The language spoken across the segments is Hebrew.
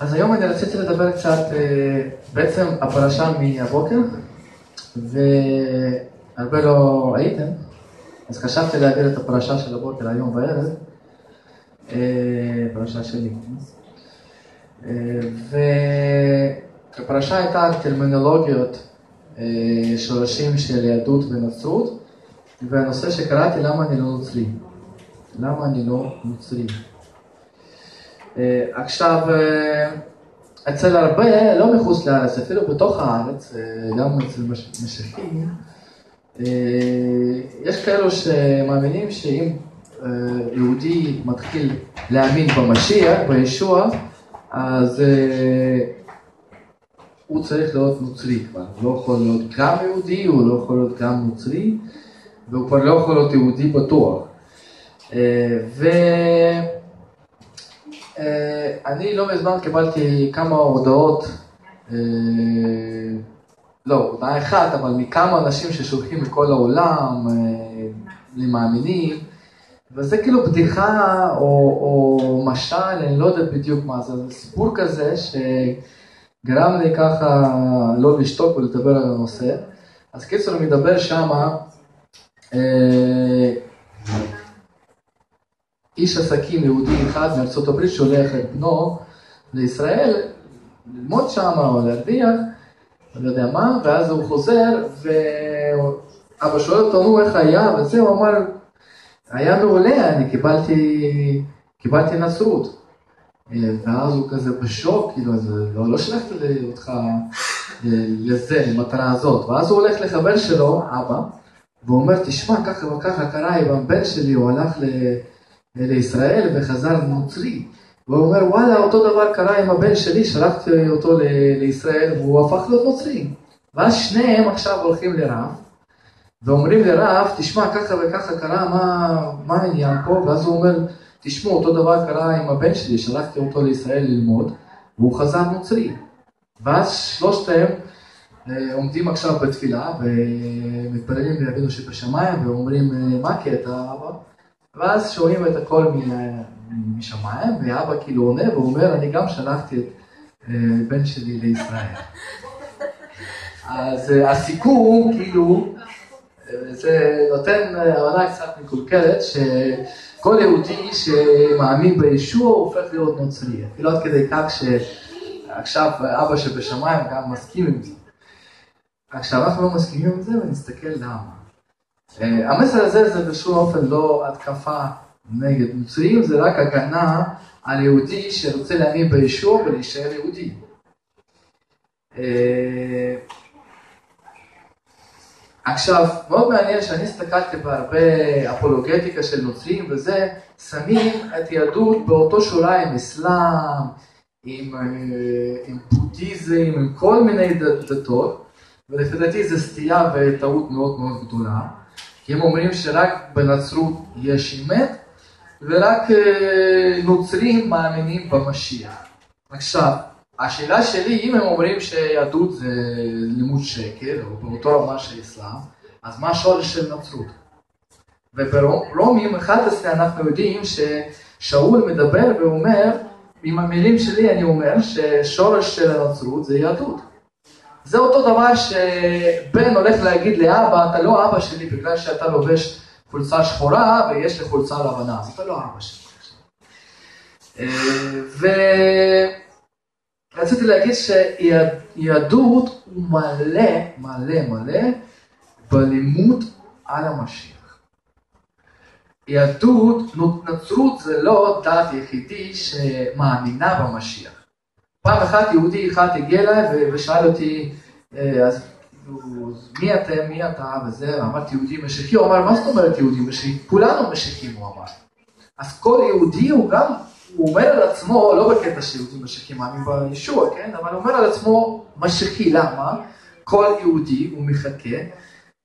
אז היום אני רציתי לדבר קצת, אה, בעצם הפרשה מהבוקר, והרבה לא הייתם, אז חשבתי להעביר את הפרשה של הבוקר היום בערב, אה, פרשה שלי. אה, והפרשה הייתה על טרמינולוגיות, שורשים של יהדות ונצרות, והנושא שקראתי, למה אני לא נוצרי? למה אני לא נוצרי? אה, עכשיו, אה, אצל הרבה, לא מחוץ לארץ, אפילו בתוך הארץ, אה, גם אצל משיחים, יש כאלו שמאמינים שאם יהודי מתחיל להאמין במשיח, בישוע, אז הוא צריך להיות נוצרי כבר, הוא לא יכול להיות גם יהודי, הוא לא יכול להיות גם נוצרי, והוא כבר לא יכול להיות יהודי בטוח. ו... אה, אני לא מזמן קיבלתי כמה הודעות, אה, לא, הודעה אחת, אבל מכמה אנשים ששולחים מכל העולם, אה, למאמינים, וזה כאילו בדיחה או, או משל, אני לא יודע בדיוק מה זה, זה סיפור כזה שגרם לי ככה לא לשתוק ולדבר על הנושא. אז קיצור, אני מדבר שמה, איש עסקים יהודי אחד מארצות הברית שולח את בנו לישראל ללמוד שם או להרוויח, אני לא יודע מה, ואז הוא חוזר ואבא שואל אותו, נו איך היה, וזה, הוא אמר, היה מעולה, אני קיבלתי, קיבלתי נצרות. ואז הוא כזה בשוק, כאילו, לא, לא שלחתי אותך אה, לזה, למטרה הזאת. ואז הוא הולך לחבר שלו, אבא, והוא אומר, תשמע, ככה וככה קרה עם הבן שלי, הוא הלך ל... לישראל וחזר נוצרי. והוא אומר, וואלה, אותו דבר קרה עם הבן שלי, שלחתי אותו לישראל והוא הפך להיות נוצרי. ואז שניהם עכשיו הולכים לרב, ואומרים לרב, תשמע, ככה וככה קרה, מה, מה העניין פה? ואז הוא אומר, תשמעו, אותו דבר קרה עם הבן שלי, שלחתי אותו לישראל ללמוד, והוא חזר נוצרי. ואז שלושתהם אה, עומדים עכשיו בתפילה, ומתפללים לאבינו שבשמיים, ואומרים, מה הקטע, אבא? ואז שומעים את הכל משמיים, ואבא כאילו עונה ואומר, אני גם שלחתי את אה, בן שלי לישראל. אז אה, הסיכום, כאילו, אה, זה נותן הבנה קצת מקולקלת, שכל יהודי שמאמין בישוע הופך להיות נוצרי. אפילו עד כדי כך שעכשיו אבא שבשמיים גם מסכים עם זה. עכשיו אנחנו לא מסכימים עם זה ונסתכל למה. אה, המסר הזה זה בשום אופן לא התקפה נגד נוצרים, זה רק הגנה על יהודי שרוצה להאמין בישוע ולהישאר יהודי. אה, עכשיו, מאוד מעניין שאני הסתכלתי בהרבה אפולוגטיקה של נוצרים וזה, שמים את יהדות באותו שורה עם אסלאם, עם, אה, עם בודהיזם, עם כל מיני דתות, ולפי דעתי זו סטייה וטעות מאוד מאוד גדולה. הם אומרים שרק בנצרות יש אמת, ורק אה, נוצרים מאמינים במשיח. עכשיו, השאלה שלי, אם הם אומרים שיהדות זה לימוד שקר, או באותו רמה של אסלאם, אז מה השורש של נצרות? וברומים 11 אנחנו יודעים ששאול מדבר ואומר, עם המילים שלי אני אומר ששורש של הנצרות זה יהדות. זה אותו דבר שבן הולך להגיד לאבא, אתה לא אבא שלי בגלל שאתה לובש חולצה שחורה ויש לי חולצה לבנה, אז אתה לא אבא שלי. ורציתי להגיד שיהדות הוא מלא, מלא, מלא בלימוד על המשיח. יהדות, נצרות זה לא דת יחידי שמאמינה במשיח. פעם אחת יהודי אחד הגיע אליי ושאל אותי, אה, אז מי אתם, מי אתה וזה, אמרתי יהודי משיחי, הוא אמר, מה זאת אומרת יהודי משיחי? כולנו משיחים, הוא אמר. אז כל יהודי הוא גם, הוא אומר על עצמו, לא בקטע שיהודי משיחי מאמין בישוע, כן? אבל הוא אומר על עצמו משיחי, למה? כל יהודי הוא מחכה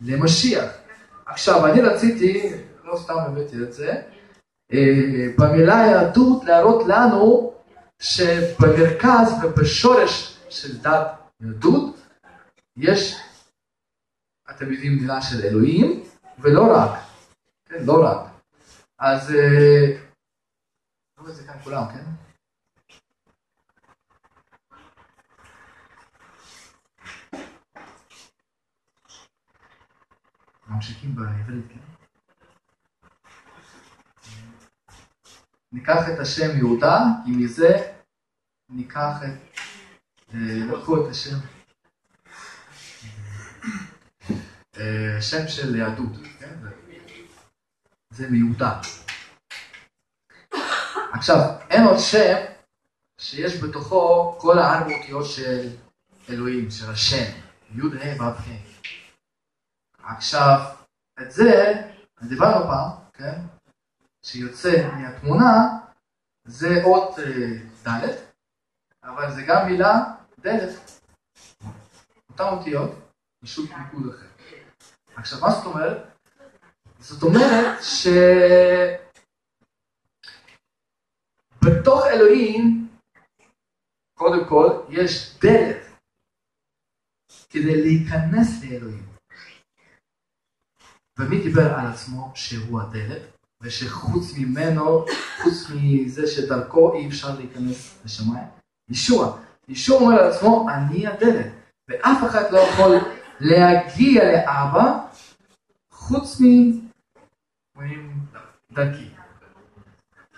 למשיח. עכשיו, אני רציתי, לא סתם הבאתי את זה, אה, במילה יהדות להראות לנו שבמרכז ובשורש של דת יהדות יש, אתם יודעים, דינה של אלוהים, ולא רק, כן, לא רק. אז, אני רואים את זה כאן כולם, כן? ממשיכים בעברית, כן? ניקח את השם יהודה, כי מזה ניקח את, אה, לקחו את השם. שם של יהדות, כן? זה מיהודה. עכשיו, אין עוד שם שיש בתוכו כל הארבע אותיות של אלוהים, של השם, י' ה' ו' ה'. עכשיו, את זה, דיברנו פעם, כן? שיוצא מהתמונה, זה אות אה, ד', אבל זה גם מילה דלת. אותן אותיות, פשוט מיקוד אחר. עכשיו, מה זאת אומרת? זאת אומרת שבתוך אלוהים, קודם כל, יש דלת כדי להיכנס לאלוהים. ומי דיבר על עצמו שהוא הדלת, ושחוץ ממנו, חוץ מזה שדרכו אי אפשר להיכנס לשמיים? ישוע. ישוע אומר על עצמו, אני הדלת, ואף אחד לא יכול להגיע לאבא חוץ מדרכי.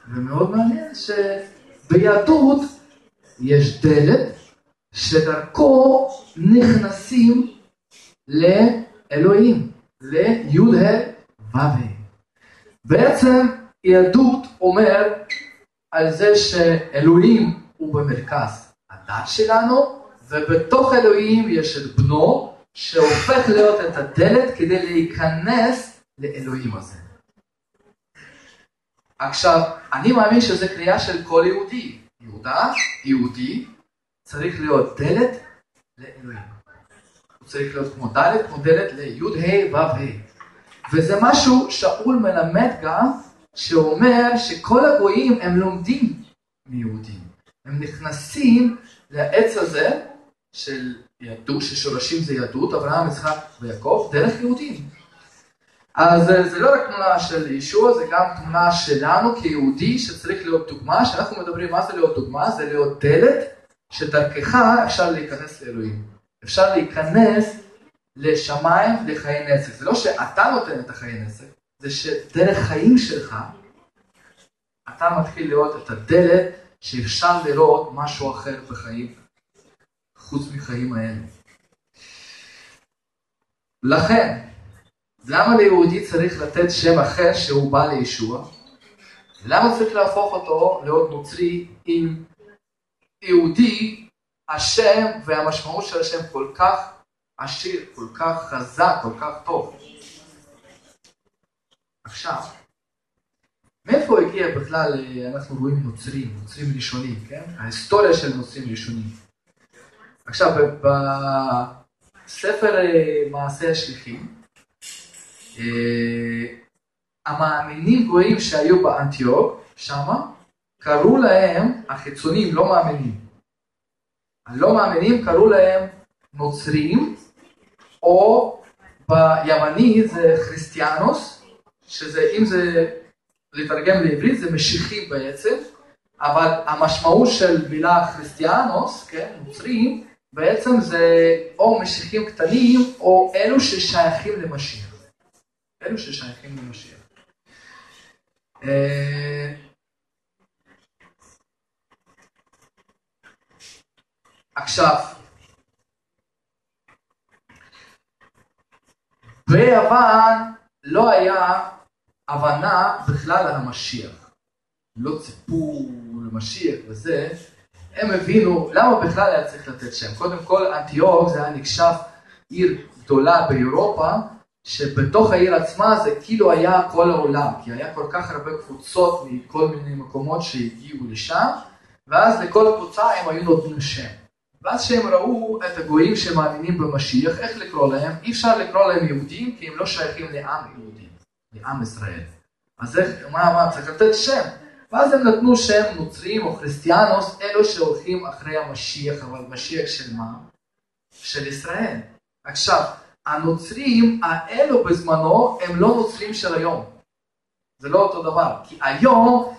ומאוד מעניין שביהדות יש דלת שדרכו נכנסים לאלוהים, לי"ה ו"ה. בעצם יהדות אומר על זה שאלוהים הוא במרכז הדת שלנו, ובתוך אלוהים יש את בנו, שהופך להיות את הדלת כדי להיכנס לאלוהים הזה. עכשיו, אני מאמין שזו קריאה של כל יהודי. יהודה, יהודי, צריך להיות דלת לאלוהים. הוא צריך להיות כמו דלת, כמו דלת לי"ה ו"ה. וזה משהו שאול מלמד גם, שאומר שכל הגויים הם לומדים מיהודים. הם נכנסים לעץ הזה של יהדות, ששורשים זה יהדות, אברהם, יצחק ויעקב, דרך יהודים. אז זה לא רק תמונה של ישוע, זה גם תמונה שלנו כיהודי שצריך להיות דוגמה, כשאנחנו מדברים מה זה להיות דוגמה, זה להיות דלת שדרכך אפשר להיכנס לאלוהים. אפשר להיכנס לשמיים לחיי נצח. זה לא שאתה נותן את החיי נצח, זה שדרך חיים שלך אתה מתחיל לראות את הדלת שאפשר לראות משהו אחר בחיים, חוץ מחיים האלה. לכן, למה ליהודי צריך לתת שם אחר שהוא בא לישוע? למה צריך להפוך אותו להיות נוצרי אם יהודי, השם והמשמעות של השם כל כך עשיר, כל כך חזק, כל כך טוב? עכשיו, מאיפה הגיע בכלל, אנחנו רואים נוצרים, נוצרים ראשונים, כן? ההיסטוריה של נוצרים ראשונים. עכשיו, בספר אה, מעשה השליחים, אה, המאמינים גויים שהיו באנטיוק, שמה, קראו להם, החיצונים לא מאמינים. הלא מאמינים קראו להם נוצרים, או ביווני זה כריסטיאנוס, שזה, אם זה לתרגם לעברית זה משיחי בעצם, אבל המשמעות של מילה כריסטיאנוס, כן, נוצרים, בעצם זה או משיחים קטנים או אלו ששייכים למשיח. אלו ששייכים למשיח. אה, עכשיו, ביוון לא היה הבנה בכלל על המשיח. לא ציפו למשיח וזה, הם הבינו למה בכלל היה צריך לתת שם. קודם כל אנטיוק זה היה נחשב עיר גדולה באירופה, שבתוך העיר עצמה זה כאילו היה כל העולם, כי היה כל כך הרבה קבוצות מכל מיני מקומות שהגיעו לשם, ואז לכל קבוצה הם היו נותנים שם. ואז כשהם ראו את הגויים שמאמינים במשיח, איך לקרוא להם? אי אפשר לקרוא להם יהודים, כי הם לא שייכים לעם יהודים. לעם ישראל. אז איך, מה, מה, צריך לתת שם. ואז הם נתנו שם נוצרים או כריסטיאנוס, אלו שהולכים אחרי המשיח, אבל משיח של מה? של ישראל. עכשיו, הנוצרים האלו בזמנו הם לא נוצרים של היום. זה לא אותו דבר, כי היום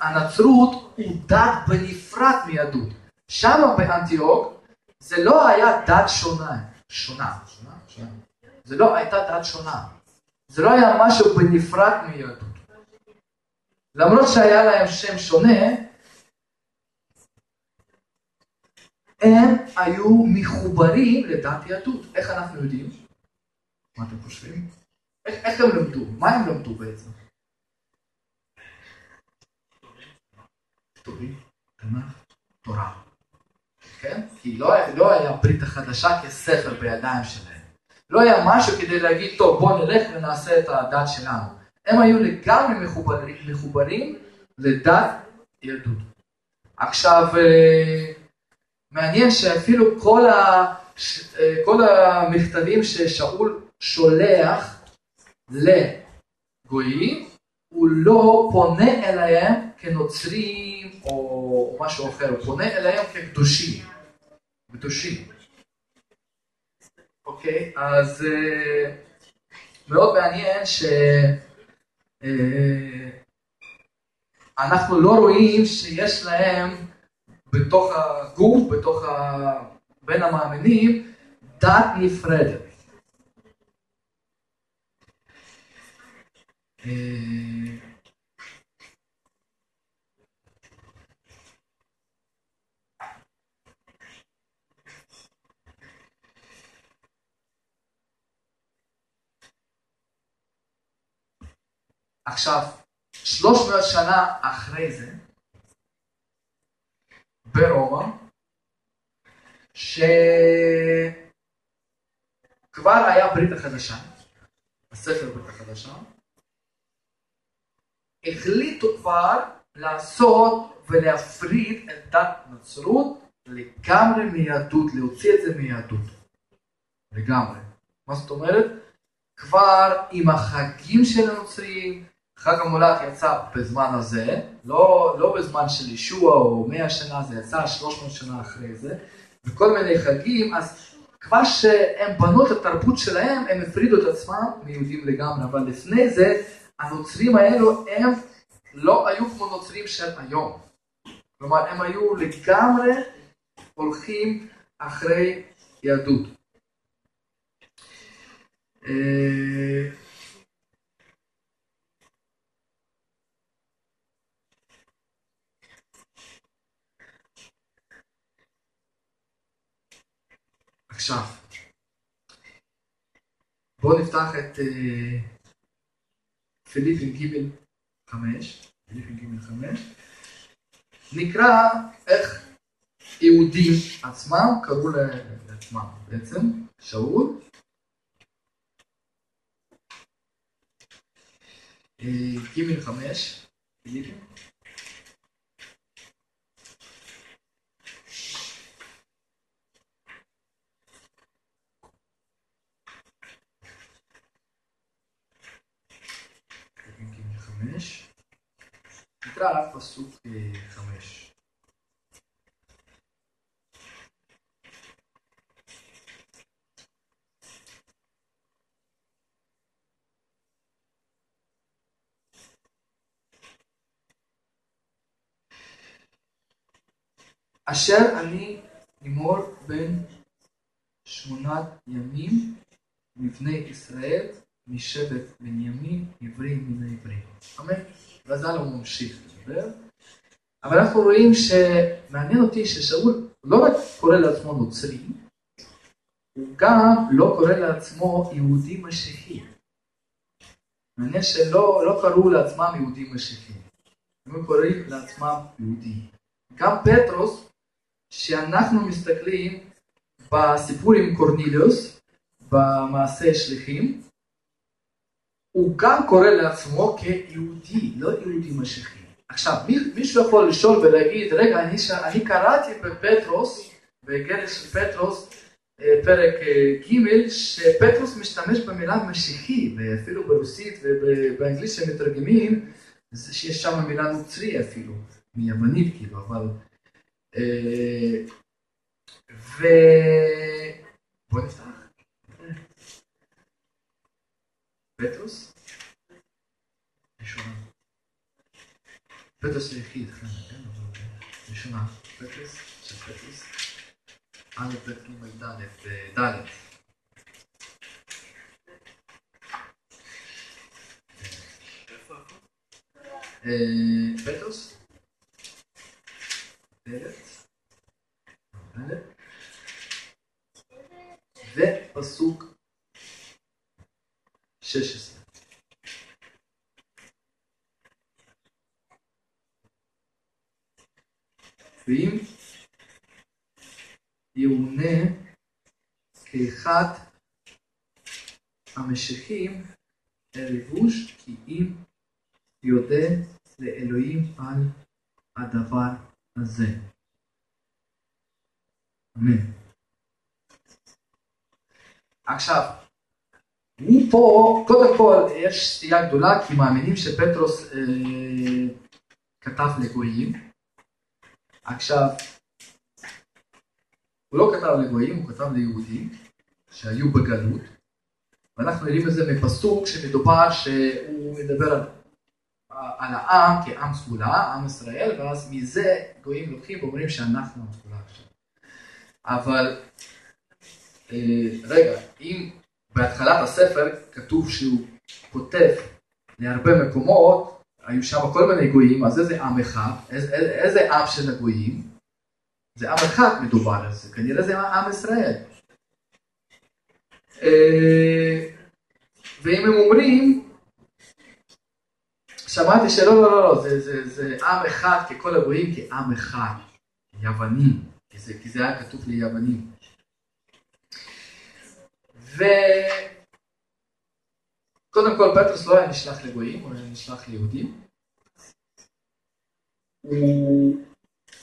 הנצרות הוא דת בנפרד מיהדות. שם באנטיוק זה לא היה דת שונה, שונה, שונה, שונה. זה לא הייתה דת שונה. זה לא היה משהו בנפרד מיהדות. למרות שהיה להם שם שונה, הם היו מחוברים לדת יהדות. איך אנחנו יודעים? מה אתם חושבים? איך, איך הם למדו? מה הם למדו בעצם? כתובים, תנ"ך, תורה. כן? כי לא, לא היה ברית החדשה כספר בידיים שלהם. לא היה משהו כדי להגיד, טוב, בוא נלך ונעשה את הדת שלנו. הם היו לגמרי מחוברים, מחוברים לדת יהדות. עכשיו, אה, מעניין שאפילו כל, ה, אה, כל המכתבים ששאול שולח לגויים, הוא לא פונה אליהם כנוצרים או משהו אחר, הוא פונה אליהם כקדושים. קדושים. אוקיי, אז uh, מאוד מעניין שאנחנו uh, לא רואים שיש להם בתוך הגוף, בתוך ה... בין המאמינים, דת נפרדת. עכשיו, 300 שנה אחרי זה, ברומא, שכבר היה ברית החדשה, הספר ברית החדשה, החליטו כבר לעשות ולהפריד את דת נצרות לגמרי מיהדות, להוציא את זה מיהדות. לגמרי. מה זאת אומרת? כבר עם החגים של הנוצרים, חג המולך יצא בזמן הזה, לא, לא בזמן של ישוע או מאה שנה, זה יצא שלוש מאות שנה אחרי זה, וכל מיני חגים, אז כבר שהם בנו את התרבות שלהם, הם הפרידו את עצמם מיהודים לגמרי, אבל לפני זה, הנוצרים האלו הם לא היו כמו נוצרים של היום. כלומר, הם היו לגמרי הולכים אחרי יהדות. עכשיו, בואו נפתח את uh, פיליפין ג' חמש, פיליפין ג' חמש, נקרא איך יהודים עצמם קראו לעצמם בעצם, שאול. אה, ג' חמש. נקרא פסוק חמש. אשר אני אמור בין שמונת ימים מבני ישראל משבט בנימין, עברי מן העברים. אמן. ואז הלאה הוא ממשיך לדבר. אבל אנחנו רואים שמעניין אותי ששאול לא רק קורא לעצמו נוצרי, הוא גם לא קורא לעצמו יהודי משיחי. מעניין שלא לא קראו לעצמם יהודי משיחי. הם קוראים לעצמם יהודי. גם פטרוס, שאנחנו מסתכלים בסיפור עם קורניליוס, במעשה שליחים, הוא גם קורא לעצמו כיהודי, לא יהודי משיחי. עכשיו, מישהו יכול לשאול ולהגיד, רגע, אני, אני קראתי בפטרוס, בגרש של פטרוס, אה, פרק אה, ג', שפטרוס משתמש במילה משיחי, ואפילו ברוסית ובאנגלית שהם מתרגמים, שיש שם מילה נוצרי אפילו, מיוונית כאילו, אבל... אה, ו... בוא נפתח. ראשונה. פטוס היחיד, כן? כן, אבל כן. ראשונה. פטוס, זה פטוס. א', ב', ג', ד', ד'. אה, פטוס? המשיחים הלבוש כי אם יודה לאלוהים על הדבר הזה. אמן. עכשיו, הוא פה, קודם כל יש סטייה גדולה כי מאמינים שפטרוס אה, כתב לגויים. עכשיו, הוא לא כתב לגויים, הוא כתב ליהודים שהיו בגלות. ואנחנו יודעים את זה מפסוק שמדובר שהוא מדבר על, על העם כעם סגולה, עם ישראל, ואז מזה גויים לוקחים ואומרים שאנחנו עם סגולה עכשיו. אבל אה, רגע, אם בהתחלת הספר כתוב שהוא כותב להרבה מקומות, היו שם כל מיני גויים, אז איזה עם אחד, איזה, איזה עם של הגויים? זה עם אחד מדובר על זה, כנראה זה עם ישראל. אה, ואם הם אומרים, שמעתי שלא, לא, לא, לא, זה, זה, זה עם אחד ככל הגויים כעם אחד, יוונים, כי זה, כי זה היה כתוב ליוונים. וקודם כל פטרוס לא היה נשלח לגויים, הוא היה נשלח ליהודים. הוא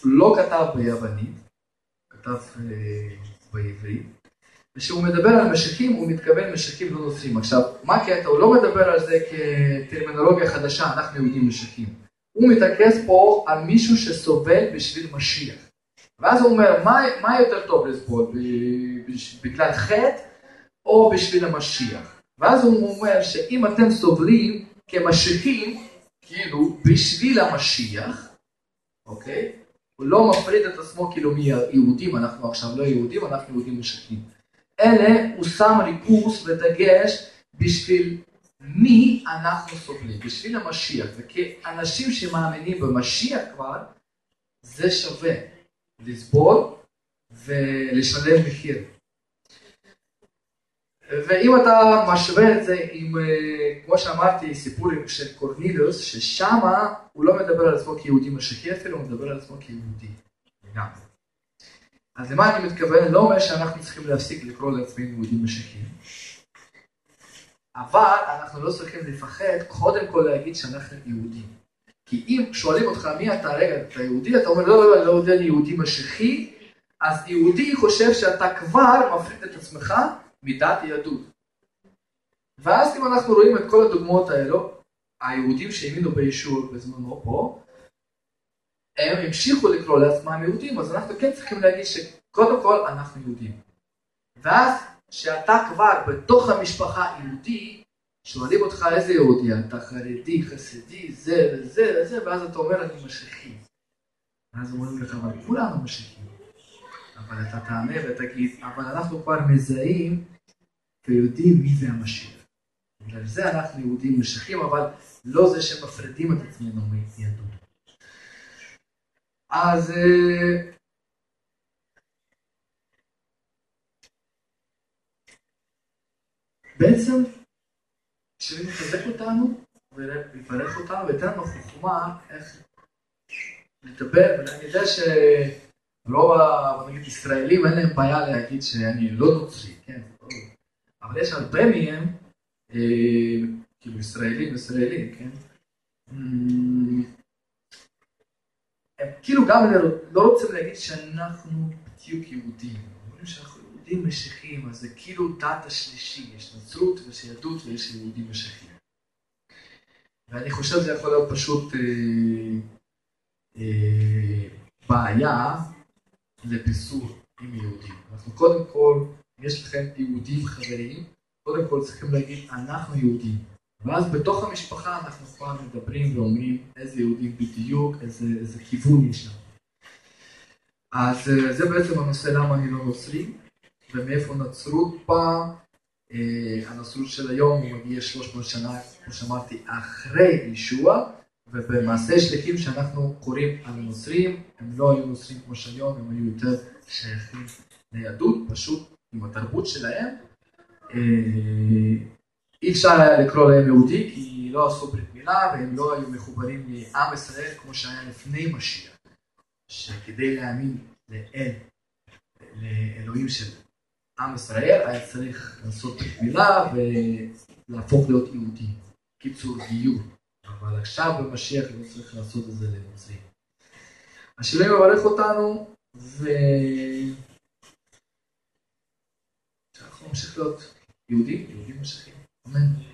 לא כתב ביוונית, כתב אה, בעברית. וכשהוא מדבר על משיחים, הוא מתכוון משיחים לא נוצרים. עכשיו, מה הקטע? הוא לא מדבר על זה כטרמינולוגיה חדשה, אנחנו יהודים משיחים. הוא מתרכז פה על מישהו שסובל בשביל משיח. ואז הוא אומר, מה, מה יותר טוב לסבול? בגלל חטא או בשביל המשיח? ואז הוא אומר שאם אתם סובלים כמשיחים, כאילו בשביל המשיח, אוקיי? הוא לא מפריד את עצמו כאילו מיהודים, אנחנו עכשיו לא יהודים, אנחנו יהודים משיחים. אלה הוא שם ריכוז ודגש בשביל מי אנחנו סובלים, בשביל המשיח. וכאנשים שמאמינים במשיח כבר, זה שווה לסבול ולשלם מחיר. ואם אתה משווה את זה עם, אה, כמו שאמרתי, סיפורים של קורניליוס, ששמה הוא לא מדבר על עצמו כיהודי משיחי אפילו, הוא מדבר על עצמו כיהודי. לגמרי. אז למה אני מתכוון? לא אומר שאנחנו צריכים להפסיק לקרוא לעצמנו יהודים משיחיים. אבל אנחנו לא צריכים לפחד קודם כל להגיד שאנחנו יהודים. כי אם שואלים אותך מי אתה, רגע, אתה יהודי? אתה אומר לא, לא, לא, לא יודע, אני יהודי משיחי, אז יהודי חושב שאתה כבר מפריד את עצמך מדת יהדות. ואז אם אנחנו רואים את כל הדוגמאות האלו, היהודים שהאמינו בישור בזמנו פה, הם המשיכו לקרוא לעצמם יהודים, אז אנחנו כן צריכים להגיד שקודם כל אנחנו יהודים. ואז כשאתה כבר בתוך המשפחה יהודי, שואלים אותך איזה יהודי, אתה חרדי, חסידי, זה וזה וזה, ואז אתה אומר אני משיחי. ואז אומרים לך, אבל כולנו משיחים. אבל אתה תענה ותגיד, אבל אנחנו כבר מזהים ויודעים מי זה המשיח. בגלל זה אנחנו יהודים משיחים, אבל לא זה שמפרידים את עצמנו מיהדות. אז אה, בעצם כשאני מחזק אותנו ויברך אותנו וייתן לנו חוכמה איך לדבר, ואני יודע שרוב הישראלים אין להם בעיה להגיד שאני לא נוצרי, כן, אבל יש הרבה מהם, אה, כאילו ישראלים, ישראלים, כן? הם כאילו גם לא רוצים להגיד שאנחנו בדיוק יהודים, אומרים שאנחנו יהודים משיחיים, אז זה כאילו דת השלישי, יש נצרות ויש יהדות ויש יהודים משיחיים. ואני חושב שזה יכול להיות פשוט אה, אה, בעיה לפיסור עם יהודים. אנחנו קודם כל יש לכם יהודים חברים, קודם כל צריכים להגיד אנחנו יהודים. ואז בתוך המשפחה אנחנו כבר מדברים ואומרים איזה יהודים בדיוק, איזה, איזה כיוון יש לנו. אז אה, זה בעצם הנושא למה אני לא נוצרי, ומאיפה נצרות באה. הנצרות של היום הוא מגיע 300 שנה, כמו שאמרתי, אחרי ישוע, ובמעשה שליחים שאנחנו קוראים על הנוצרים, הם לא היו נוצרים כמו שהיום, הם היו יותר שייכים ליהדות, פשוט עם התרבות שלהם. אי אפשר היה לקרוא להם יהודי כי לא עשו ברית מילה והם לא היו מחוברים לעם ישראל כמו שהיה לפני משיח. שכדי להאמין לאל, לאלוהים של עם ישראל, היה צריך לעשות ברית מילה ולהפוך להיות יהודי. קיצור גיור. אבל עכשיו במשיח לא צריך לעשות את זה לנוצרים. השם מברך אותנו, ו... שאנחנו נמשיך להיות יהודים, יהודים משיחים. אמן.